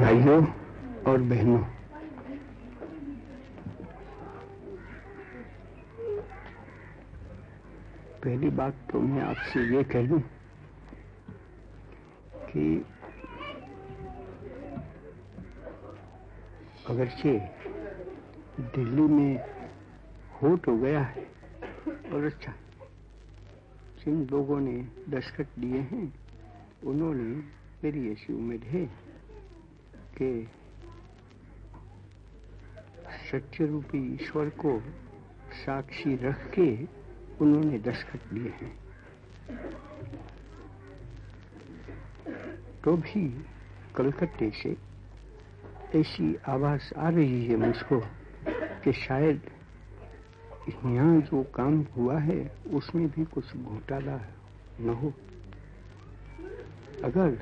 भाइयों और बहनों। पहली बात तो मैं आपसे ये कह लूँ कि अगरचे दिल्ली में होट हो गया है और अच्छा जिन लोगों ने दस्तखत दिए हैं, उन्होंने मेरी ऐसी उम्मीद है कि सत्य रूपी ईश्वर को साक्षी रख के उन्होंने दस्तखत दिए हैं। तो भी कलकत्ते से ऐसी आवाज़ आ रही है मुझको कि शायद यहाँ जो काम हुआ है, उसमें भी कुछ घोटाला न हो। अगर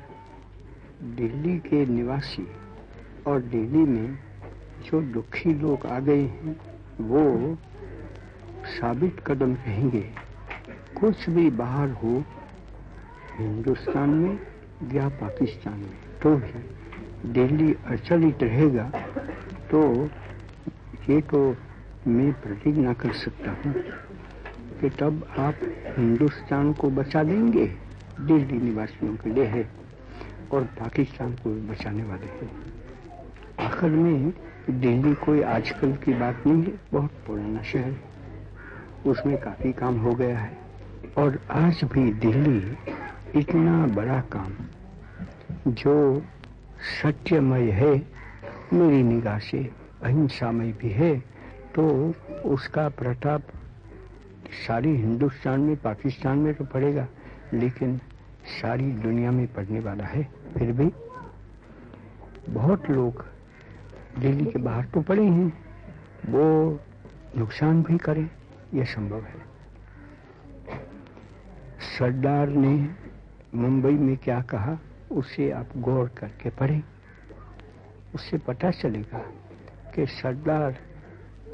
दिल्ली के निवासी और दिल्ली में जो दुखी लोग आ गए हैं, वो साबित कदम रहेंगे। कुछ भी बाहर हो, हिंदुस्तान में या पाकिस्तान में तो भी दिल्ली अचलित रहेगा तो ये तो मैं प्रतिज्ञा कर सकता हूँ कि तब आप हिंदुस्तान को बचा देंगे, दिल्ली निवासियों के लिए है, और पाकिस्तान को बचाने वाले हैं। आखिर में दिल्ली कोई आजकल की बात नहीं है, बहुत पुराना शहर है। उसमें काफ़ी काम हो गया है। और आज भी दिल्ली इतना बड़ा काम, जो सत्यमय है, मेरी निगाह से अहिंसामय भी है तो उसका प्रताप सारी हिंदुस्तान में, पाकिस्तान में तो पड़ेगा, लेकिन सारी दुनिया में पड़ने वाला है, फिर भी। बहुत लोग दिल्ली के बाहर तो पड़े हैं। वो नुकसान भी करें, यह संभव है। सरदार ने मुंबई में क्या कहा, उसे आप गौर करके पढ़ें। उससे पता चलेगा कि सरदार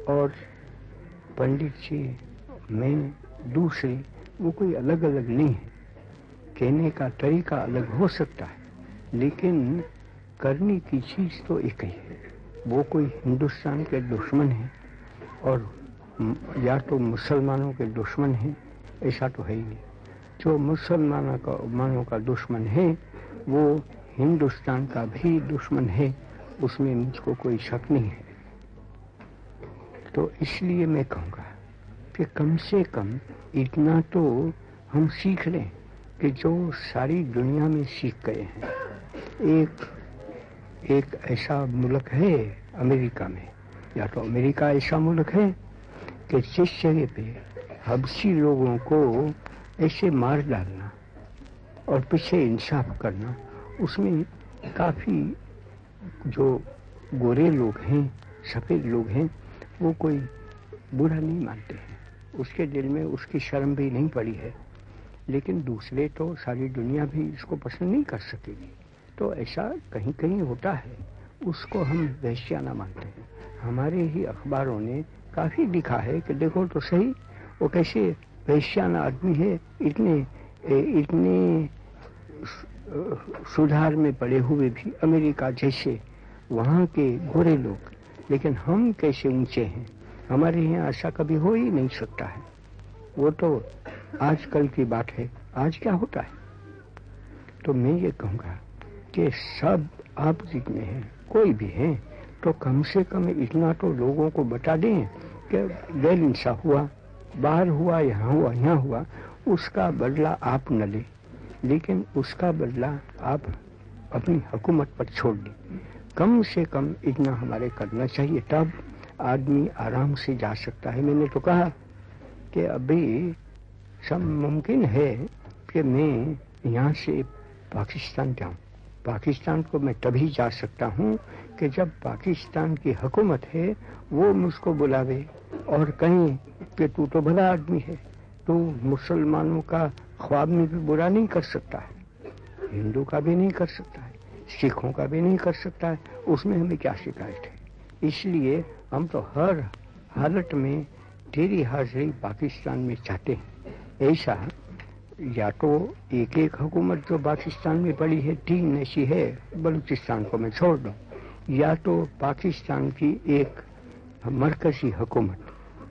और पंडित जी में दूसरे वो कोई अलग अलग नहीं है। कहने का तरीका अलग हो सकता है, लेकिन करने की चीज़ तो एक ही है। वो कोई हिंदुस्तान के दुश्मन है और या तो मुसलमानों के दुश्मन है, ऐसा तो है ही नहीं। जो मुसलमानों का, मानों का दुश्मन है, वो हिंदुस्तान का भी दुश्मन है, उसमें मुझको कोई शक नहीं है। तो इसलिए मैं कहूँगा कि कम से कम इतना तो हम सीख लें कि जो सारी दुनिया में सीख गए हैं, एक एक ऐसा मुल्क है अमेरिका में, या तो अमेरिका ऐसा मुल्क है कि जिस जगह पे हबसी लोगों को ऐसे मार डालना और पीछे इंसाफ करना, उसमें काफ़ी जो गोरे लोग हैं, सफ़ेद लोग हैं, वो कोई बुरा नहीं मानते हैं। उसके दिल में उसकी शर्म भी नहीं पड़ी है, लेकिन दूसरे तो सारी दुनिया भी इसको पसंद नहीं कर सकेगी। तो ऐसा कहीं कहीं होता है। उसको हम वैश्याना मानते हैं। हमारे ही अखबारों ने काफ़ी लिखा है कि देखो तो सही, वो कैसे वैश्यान आदमी है, इतने इतने सुधार में पड़े हुए भी अमेरिका जैसे वहाँ के गोरे लोग। लेकिन हम कैसे ऊँचे हैं? हमारे यहाँ ऐसा कभी हो ही नहीं सकता है। वो तो आजकल की बात है। आज क्या होता है? तो मैं ये कहूँगा कि सब आप जितने हैं, कोई भी हैं तो कम से कम इतना तो लोगों को बता दें कि गैर इंसाफ हुआ, बाहर हुआ, यहाँ हुआ यहाँ हुआ, उसका बदला आप न लें। लेकिन उसका बदला आप अपनी हुकूमत पर छोड़ दें। कम से कम इतना हमारे करना चाहिए, तब आदमी आराम से जा सकता है। मैंने तो कहा कि अभी सब मुमकिन है कि मैं यहाँ से पाकिस्तान जाऊँ। पाकिस्तान को मैं तभी जा सकता हूँ कि जब पाकिस्तान की हुकूमत है, वो मुझको बुलावे और कहीं कि तू तो भला आदमी है, तू मुसलमानों का ख्वाब में भी बुरा नहीं कर सकता है, हिंदू का भी नहीं कर सकता है, सिखों का भी नहीं कर सकता है, उसमें हमें क्या शिकायत है? इसलिए हम तो हर हालत में तेरी हाजिरी पाकिस्तान में चाहते हैं। ऐसा या तो एक एक हुकूमत जो पाकिस्तान में पड़ी है, तीन ऐसी है, बलूचिस्तान को मैं छोड़ दूँ। या तो पाकिस्तान की एक मरकजी हुकूमत,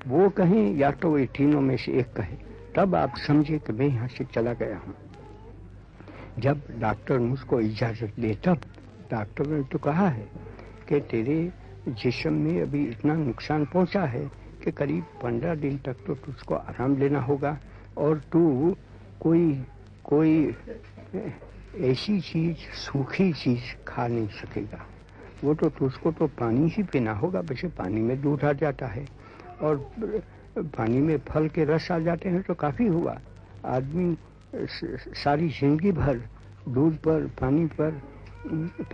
वो कहें, या तो ये तीनों में से एक कहे। तब आप समझे कि मैं यहाँ से चला गया हूँ। जब डॉक्टर मुझको इजाज़त दे, तब डॉक्टर ने तो कहा है कि तेरे जिसम में अभी इतना नुकसान पहुँचा है कि करीब पंद्रह दिन तक तो तुझको आराम लेना होगा और तू कोई कोई ऐसी चीज़, सूखी चीज़ खा नहीं सकेगा। वो तो उसको तो पानी ही पीना होगा, वैसे पानी में दूध आ जाता है। और पानी में फल के रस आ जाते हैं तो काफ़ी हुआ। आदमी सारी ज़िंदगी भर दूध पर, पानी पर,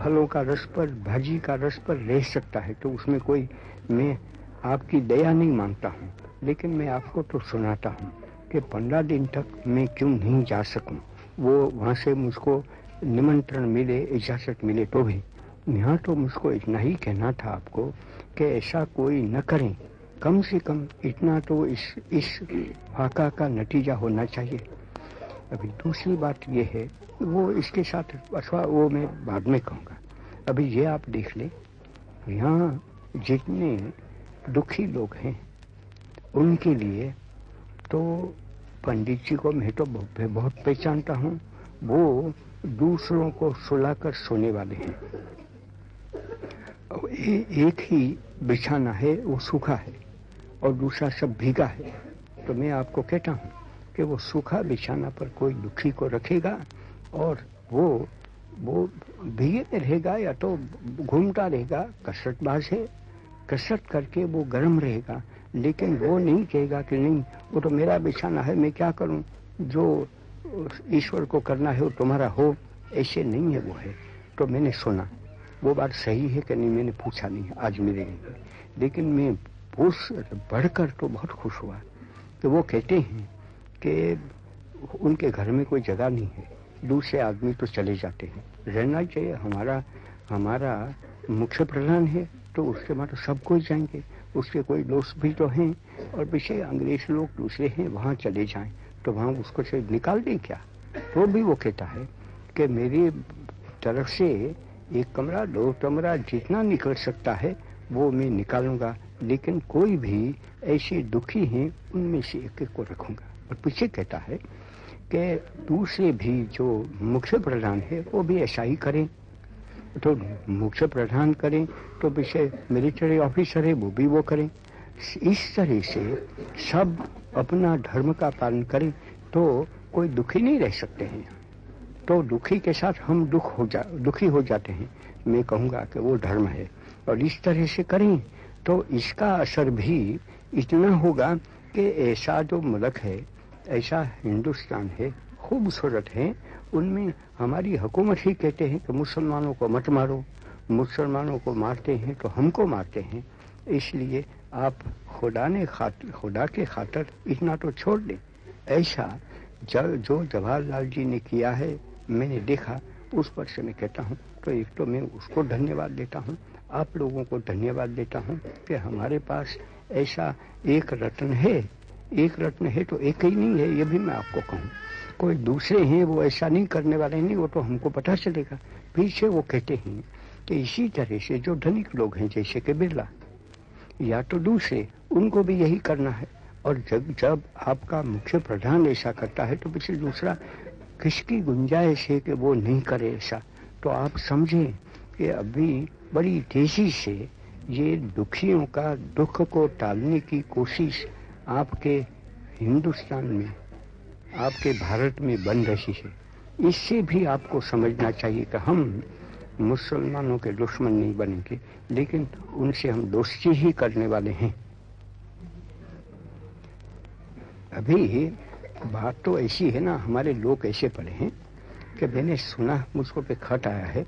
फलों का रस पर, भाजी का रस पर रह सकता है तो उसमें कोई, मैं आपकी दया नहीं माँगता हूँ, लेकिन मैं आपको तो सुनाता हूँ। कि पंद्रह दिन तक मैं क्यों नहीं जा सकूँ? वो वहाँ से मुझको निमंत्रण मिले, इजाज़त मिले तो भी। यहाँ तो मुझको इतना ही कहना था आपको कि ऐसा कोई न करें। कम से कम इतना तो इस इस वाका का नतीजा होना चाहिए। अभी दूसरी बात यह है, वो इसके साथ, अथवा वो मैं बाद में कहूँगा। अभी ये आप देख ले, यहाँ जितने दुखी लोग हैं, उनके लिए तो पंडित जी को मैं तो बहुत पहचानता हूँ। वो दूसरों को सुलाकर सोने वाले हैं। एक ही बिछाना है, वो सूखा है और दूसरा सब भीगा है। तो मैं आपको कहता हूँ कि वो सूखा बिछाना पर कोई दुखी को रखेगा और वो वो भीगे में रहेगा या तो घूमता रहेगा, कसरतबाज है। कसरत करके वो गर्म रहेगा। लेकिन वो नहीं कहेगा कि नहीं, वो तो मेरा बिछाना है, मैं क्या करूँ? जो ईश्वर को करना है वो तुम्हारा हो, ऐसे नहीं है वो है। तो मैंने सुना, वो बात सही है कि नहीं, मैंने पूछा नहीं, आज मेरे लेकिन मैं पूछ, बढ़कर तो बहुत खुश हुआ। कि वो कहते हैं कि उनके घर में कोई जगह नहीं है, दूसरे आदमी तो चले जाते हैं। रहना चाहिए, हमारा हमारा मुख्य प्रधान है तो उसके बाद तो सब कोई जाएँगे। उसके कोई दोस्त भी तो हैं और पीछे अंग्रेज़ लोग दूसरे हैं, वहाँ चले जाएँ। तो वहाँ उसको से निकाल दें क्या? तो भी वो कहता है कि मेरी तरफ़ से एक कमरा, दो कमरा जितना निकल सकता है, वो मैं निकालूँगा। लेकिन कोई भी ऐसे दुखी हैं, उनमें से एक एक को रखूँगा। और पीछे कहता है कि दूसरे भी जो मुख्य प्रधान है, वो भी ऐसा ही करें। तो मुख्य प्रधान करें तो पीछे मिलिट्री ऑफिसर है, वो भी वो करें। इस तरह से सब अपना धर्म का पालन करें तो कोई दुखी नहीं रह सकते हैं। तो दुखी के साथ हम दुख हो जा, दुखी हो जाते हैं। मैं कहूँगा कि वो धर्म है। और इस तरह से करें तो इसका असर भी इतना होगा कि ऐसा जो मुल्क है, ऐसा हिंदुस्तान है, खूबसूरत है उनमें हमारी हुकूमत ही कहते हैं कि मुसलमानों को मत मारो, मुसलमानों को मारते हैं तो हमको मारते हैं। इसलिए आप खुदा ने खातर खुदा के खातर इतना तो छोड़ दें। ऐसा जो जवाहरलाल जी ने किया है, मैंने देखा, उस पर से मैं कहता हूँ तो एक तो मैं उसको धन्यवाद देता हूँ, आप लोगों को धन्यवाद देता हूँ कि हमारे पास ऐसा एक रत्न है। एक रत्न है तो एक ही नहीं है, ये भी मैं आपको कहूँ। कोई दूसरे हैं, वो ऐसा नहीं करने वाले नहीं, वो तो हमको पता चलेगा। पीछे वो कहते हैं कि इसी तरह से जो धनिक लोग हैं, जैसे कि बिरला, या तो दूसरे, उनको भी यही करना है। और जब जब आपका मुख्य प्रधान ऐसा करता है तो पीछे दूसरा, किसकी गुंजाइश है कि वो नहीं करे ऐसा? तो आप समझें कि अभी बड़ी तेज़ी से ये दुखियों का दुख को टालने की कोशिश आपके हिंदुस्तान में आपके भारत में बन रही है। इससे भी आपको समझना चाहिए कि हम मुसलमानों के दुश्मन नहीं बनेंगे, लेकिन उनसे हम दोस्ती ही करने वाले हैं। अभी बात तो ऐसी है ना, हमारे लोग ऐसे पड़े हैं कि मैंने सुना, मुझको पे खट आया है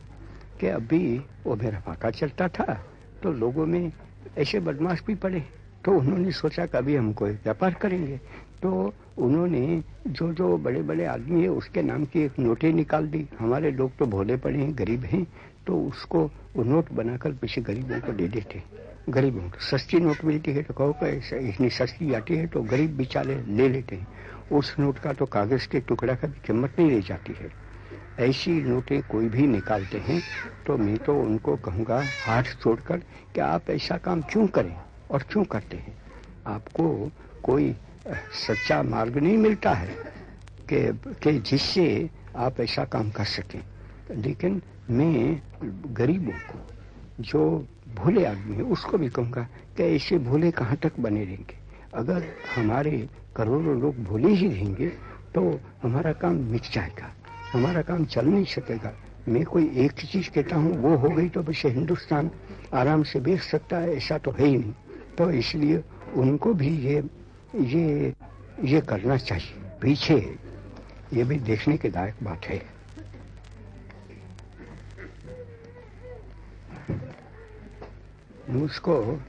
कि अभी वो मेरा फाका चलता था तो लोगों में ऐसे बदमाश भी पड़े तो उन्होंने सोचा कि अभी हम कोई व्यापार करेंगे। तो उन्होंने जो जो बड़े बड़े आदमी है, उसके नाम की एक नोटें निकाल दी। हमारे लोग तो भोले पड़े हैं, गरीब हैं तो उसको नोट बनाकर पीछे गरीबों को दे देते गरीबों को सस्ती नोट मिलती है तो कहो इतनी सस्ती आती है तो गरीब बेचारे ले लेते हैं। उस नोट का तो कागज़ के टुकड़ा का भी कीमत नहीं रह जाती है। ऐसी नोटें कोई भी निकालते हैं तो मैं तो उनको कहूँगा, हाथ छोड़कर कि आप ऐसा काम क्यों करें और क्यों करते हैं? आपको कोई सच्चा मार्ग नहीं मिलता है कि कि जिससे आप ऐसा काम कर सकें। लेकिन मैं गरीबों को, जो भोले आदमी है, उसको भी कहूँगा कि ऐसे भोले कहाँ तक बने रहेंगे? अगर हमारे करोड़ों लोग भूले ही रहेंगे तो हमारा काम मिट जाएगा, हमारा काम चल नहीं सकेगा। मैं कोई एक चीज़ कहता हूँ, वो हो गई तो वैसे हिंदुस्तान आराम से बेच सकता है, ऐसा तो है ही नहीं। तो इसलिए उनको भी ये ये ये करना चाहिए। पीछे, ये भी देखने के लायक बात है। मुझको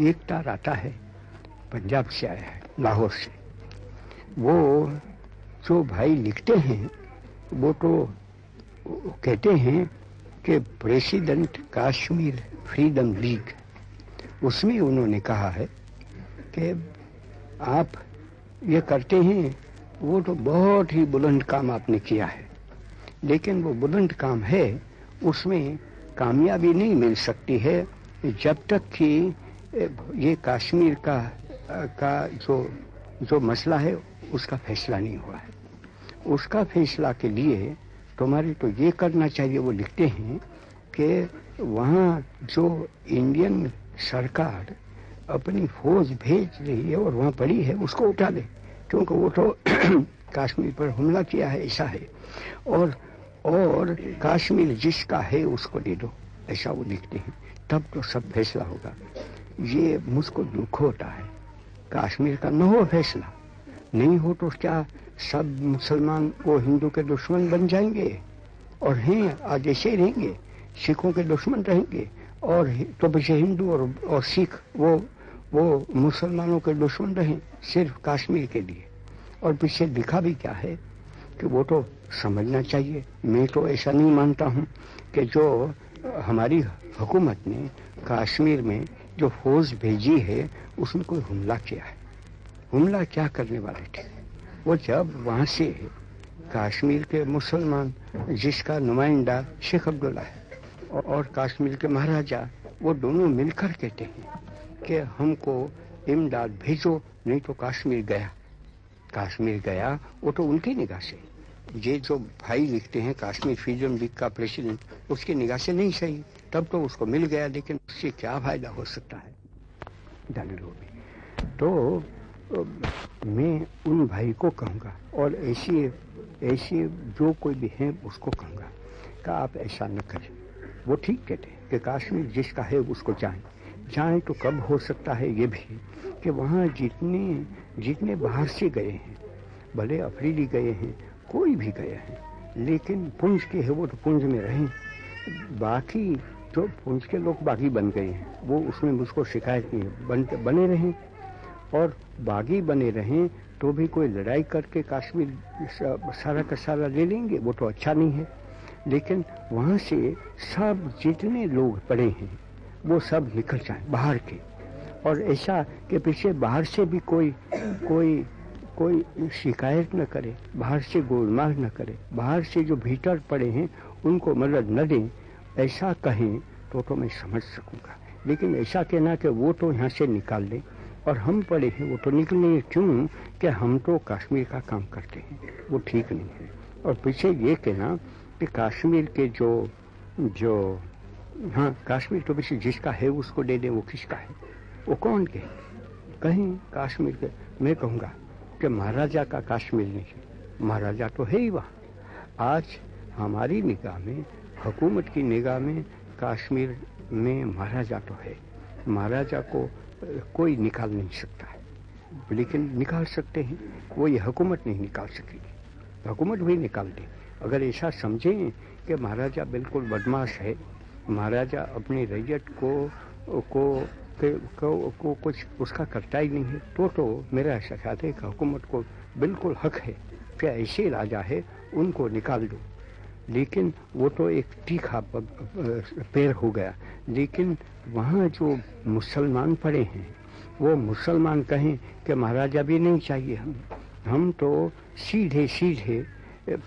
एक तार आता है, पंजाब से आया है, लाहौर से। वो, जो भाई लिखते हैं, वो तो कहते हैं कि प्रेसिडेंट कश्मीर फ्रीडम लीग, उसमें उन्होंने कहा है कि आप ये करते हैं, वो तो बहुत ही बुलंद काम आपने किया है। लेकिन वो बुलंद काम है, उसमें कामयाबी नहीं मिल सकती है, जब तक कि ये कश्मीर का का जो जो मसला है, उसका फैसला नहीं हुआ है। उसका फैसला के लिए तुम्हारे तो ये करना चाहिए, वो लिखते हैं कि वहाँ जो इंडियन सरकार अपनी फौज भेज रही है और वहाँ पड़ी है, उसको उठा दे क्योंकि वो तो कश्मीर पर हमला किया है, ऐसा है। और और कश्मीर जिसका है, उसको दे दो, ऐसा वो लिखते हैं। तब तो सब फैसला होगा। ये मुझको दुख होता है। कश्मीर का न हो फैसला, नहीं हो तो क्या सब मुसलमान वो हिंदू के दुश्मन बन जाएँगे और हैं आज ऐसे रहेंगे। सिखों के दुश्मन रहेंगे। और तो पीछे हिंदू और, और सिख वो वो मुसलमानों के दुश्मन रहे सिर्फ़ कश्मीर के लिए। और पीछे लिखा भी क्या है कि वो तो समझना चाहिए। मैं तो ऐसा नहीं मानता हूँ कि जो हमारी हुकूमत ने कश्मीर में जो फौज भेजी है उसमें कोई हमला किया है। हमला क्या करने वाले थे? वो जब वहाँ से कश्मीर के मुसलमान, जिसका नुमाइंदा शेख अब्दुल्ला है और कश्मीर के महाराजा, वो दोनों मिलकर कहते हैं कि हमको इमदाद भेजो, नहीं तो कश्मीर गया। कश्मीर गया, वो तो उनकी निगाह से। ये जो भाई लिखते हैं, कश्मीर फ्रीडम लीग का प्रेसिडेंट उसकी निगाह से नहीं सही। तब तो उसको मिल गया, लेकिन उससे क्या फ़ायदा हो सकता है? तो मैं उन भाई को कहूँगा और ऐसी ऐसी जो कोई भी है उसको कहूँगा कि आप ऐसा न करें। वो ठीक कहते हैं कि काश्मीर जिसका है उसको जाए। जाए तो कब हो सकता है ये भी कि वहाँ जितने जितने बाहर से गए हैं भले अफरीदी गए हैं कोई भी गए हैं लेकिन पुंज के है वो तो पुंज में रहें। बाकी जो पुंज के लोग बाकी बन गए हैं। वो उसमें मुझको शिकायत नहीं है। बन, बने रहें। और बागी बने रहें तो भी कोई लड़ाई करके कश्मीर सारा का सारा ले लेंगे, वो तो अच्छा नहीं है। लेकिन वहाँ से सब जितने लोग पड़े हैं, वो सब निकल जाए बाहर के। और ऐसा कि पीछे बाहर से भी कोई कोई कोई शिकायत न करे, बाहर से गोलमाल न करे, बाहर से जो भीतर पड़े हैं, उनको मदद न दें, ऐसा कहें तो तो मैं समझ सकूँगा। लेकिन ऐसा कहना कि वो तो यहाँ से निकाल दें। और हम पड़े हैं, वो तो निकलने क्यों? कि हम तो कश्मीर का काम करते हैं? वो ठीक नहीं है। और पीछे ये कहना कि कश्मीर के जो जो हाँ कश्मीर तो पीछे जिसका है, उसको दे दे, वो किसका है? वो कौन के? कहीं कश्मीर के, मैं कहूँगा कि महाराजा का कश्मीर नहीं है। महाराजा तो है ही वहाँ। आज हमारी निगाह में, हुकूमत की निगाह में कश्मीर में महाराजा तो है। महाराजा को कोई निकाल नहीं सकता है। लेकिन निकाल सकते हैं। वो ये हुकूमत नहीं निकाल सकेगी। हुकूमत भी निकाल देगी अगर ऐसा समझें कि महाराजा बिल्कुल बदमाश है महाराजा अपनी रैयत को को को, को कुछ उसका करता ही नहीं है तो तो मेरा ऐसा ख्याल है कि हुकूमत को बिल्कुल हक है कि ऐसे राजा है उनको निकाल दो। लेकिन वो तो एक तीखा पेड़ हो गया। लेकिन वहाँ जो मुसलमान पड़े हैं, वो मुसलमान कहें कि महाराजा भी नहीं चाहिए हम। हम तो सीधे सीधे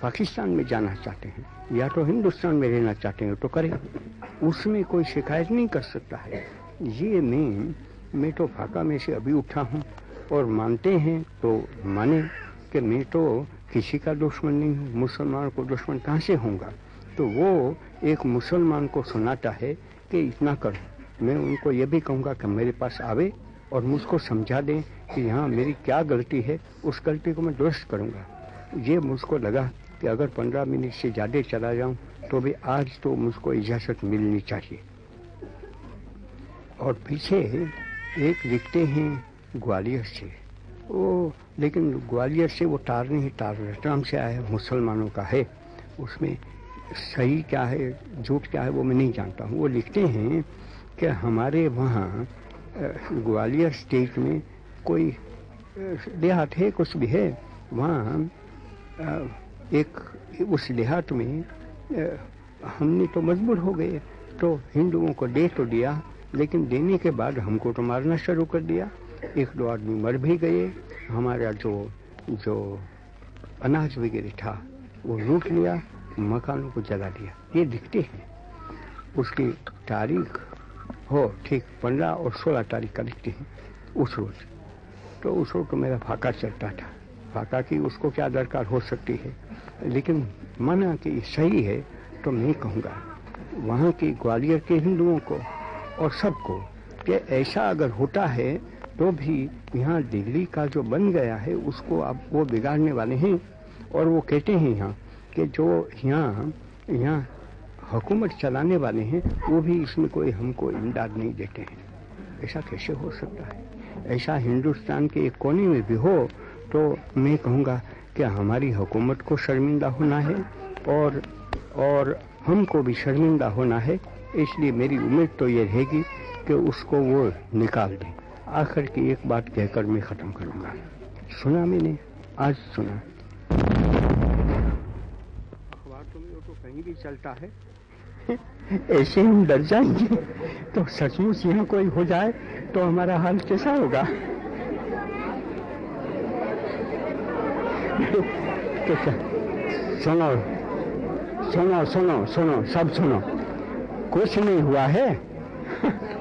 पाकिस्तान में जाना चाहते हैं। या तो हिंदुस्तान में रहना चाहते हैं तो करें। उसमें कोई शिकायत नहीं कर सकता है। ये मैं मैं तो फाका में से अभी उठा हूँ और मानते हैं तो माने कि मैं तो किसी का दुश्मन नहीं हूँ, मुसलमान को दुश्मन कहाँ से होगा तो वो एक मुसलमान को सुनाता है कि इतना करो। मैं उनको ये भी कहूँगा कि मेरे पास आवे और मुझको समझा दें कि यहाँ मेरी क्या गलती है, उस गलती को मैं दुरुस्त करूँगा। ये मुझको लगा कि अगर पंद्रह मिनट से ज़्यादा चला जाऊँ तो भी आज तो मुझको इजाज़त मिलनी चाहिए। और पीछे एक लिखते हैं ग्वालियर से। वो लेकिन ग्वालियर से वो तार नहीं तार रतलाम से आया मुसलमानों का है, उसमें सही क्या है, झूठ क्या है वो मैं नहीं जानता हूँ। वो लिखते हैं कि हमारे वहाँ ग्वालियर स्टेट में कोई देहात है, कुछ भी है, वहाँ एक, उस देहात में हमने तो मजबूर हो गए तो हिंदुओं को दे तो दिया, लेकिन देने के बाद हमको तो मारना शुरू कर दिया। एक दो आदमी मर भी गए। हमारा जो जो अनाज वगैरह था, वो लूट लिया, मकानों को जला दिया। ये दिखते हैं। उसकी तारीख, हो, ठीक, पंद्रह और सोलह तारीख का लिखते हैं, उस रोज। तो उस रोज तो मेरा फाका चलता था। फाका की उसको क्या दरकार हो सकती है? लेकिन माना कि सही है तो मैं कहूँगा, वहाँ के ग्वालियर के हिंदुओं को और सबको, कि ऐसा अगर होता है तो भी यहाँ दिल्ली का जो बन गया है, उसको अब वो बिगाड़ने वाले हैं और वो कहते हैं यहाँ कि जो यहाँ यहाँ हुकूमत चलाने वाले हैं, वो भी इसमें कोई हमको इमदाद नहीं देते हैं। ऐसा कैसे हो सकता है? ऐसा हिंदुस्तान के एक कोने में भी हो तो मैं कहूँगा कि हमारी हुकूमत को शर्मिंदा होना है और और हमको भी शर्मिंदा होना है, इसलिए मेरी उम्मीद तो ये रहेगी कि उसको वो निकाल दें। आखिर की एक बात कहकर मैं ख़त्म करूँगा। सुना मैंने, आज सुना। अखबार तो में तो कहीं भी चलता है। ऐसे हम डर जाएँगे। तो सचमुच यहाँ कोई हो जाए तो हमारा हाल कैसा होगा? तो सुनो सुनो सुनो सुनो, सब सुनो। कुछ नहीं हुआ है।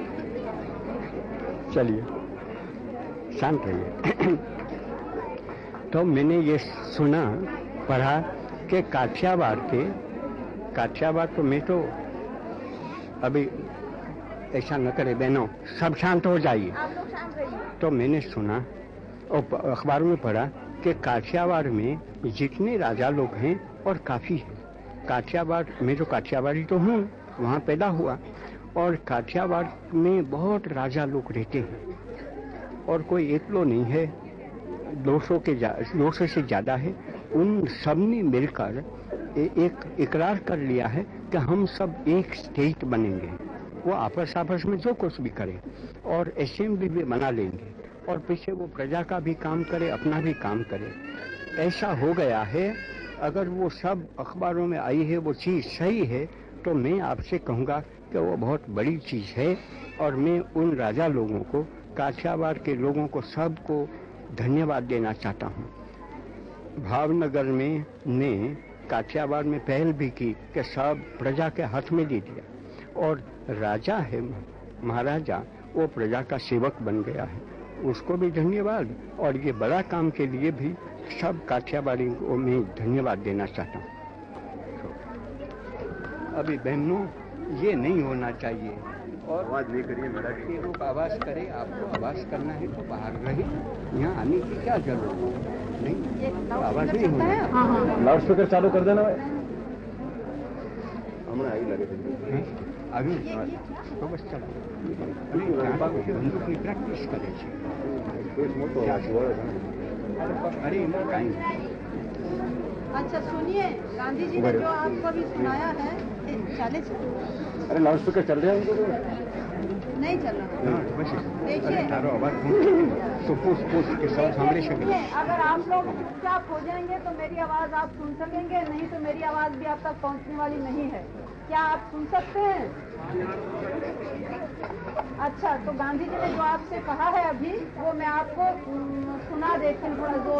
चलिए। शांत रहिए। तो मैंने ये सुना पढ़ा कि काठियावाड़ के काठियावाड़ तो मैं तो अभी ऐसा न करे बहनों सब शांत हो जाइए। तो मैंने सुना और अखबारों में पढ़ा कि काठियावाड़ में जितने राजा लोग हैं और काफ़ी है। काठियावाड़ मैं तो काठियावाड़ी तो हूँ वहाँ पैदा हुआ। और काठियावाड़ में बहुत राजा लोग रहते हैं। और कोई एक लो नहीं है 200 के 200 से ज़्यादा है। उन सबने मिलकर एक इकरार कर लिया है कि हम सब एक स्टेट बनेंगे। वो आपस आपस में जो कुछ भी करें और असेंबली भी बना लेंगे और पीछे वो प्रजा का भी काम करे, अपना भी काम करे। ऐसा हो गया है, अगर वो सब अखबारों में आई है, वो चीज़ सही है तो मैं आपसे कहूँगा कि वो बहुत बड़ी चीज़ है और मैं उन राजा लोगों को, काठियावाड़ के लोगों को सबको धन्यवाद देना चाहता हूँ। भावनगर में ने काठियावाड़ में पहल भी की कि सब प्रजा के हाथ में दे दिया। और राजा है, महाराजा, वो प्रजा का सेवक बन गया है। उसको भी धन्यवाद। और ये बड़ा काम के लिए भी सब काठियावाड़ी को मैं धन्यवाद देना चाहता हूँ। अभी बहनों ये नहीं होना चाहिए। और आवाज़ नहीं करिए मैडम ये लोग आवाज़ करे आपको आवाज़ करना है तो बाहर रहे। यहाँ आने की क्या ज़रूरत है? नहीं आवाज़ नहीं होना हाँ, हाँ। लाउड स्पीकर चालू कर देना। भाई हमने आई लगे આવી તો બસ ચાલો અને બંદૂકની પ્રેક્ટિસ કરે છે અરે એમાં કાંઈ અચ્છા સુનિએ गांधी जी ने जो आपको भी सुनाया है अरे लाउड स्पीकर चल रहे हैं नहीं चल रहा। हाँ, तो के साथ अगर आप लोग चुपचाप हो जाएँगे तो मेरी आवाज़ आप सुन सकेंगे नहीं तो मेरी आवाज़ भी आप तक पहुँचने वाली नहीं है। क्या आप सुन सकते हैं? अच्छा तो गांधी जी ने जो आपसे कहा है अभी वो मैं आपको सुना देती हूँ थोड़ा ज़ोर